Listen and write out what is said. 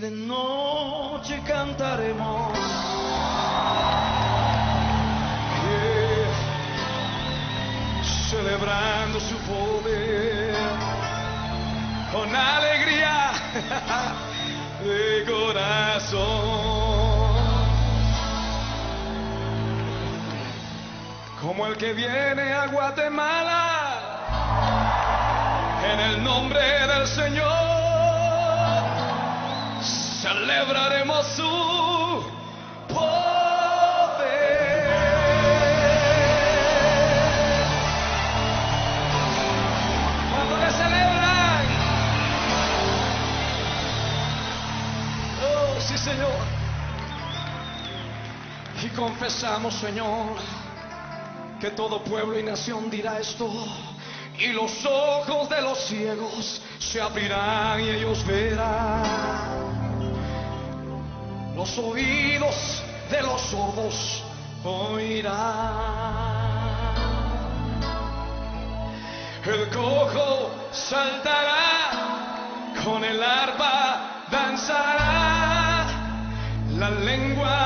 De noche cantaremos. Celebrando su poder con alegría de corazón. Como el que viene a Guatemala en el nombre del Señor celebraremos su poder. Cuando le celebran, oh sí Señor, y confesamos Señor que todo pueblo y nación dirá esto. Y los ojos de los ciegos se abrirán y ellos verán los oídos de los sordos oirán. El cojo saltará, con el arpa danzará, la lengua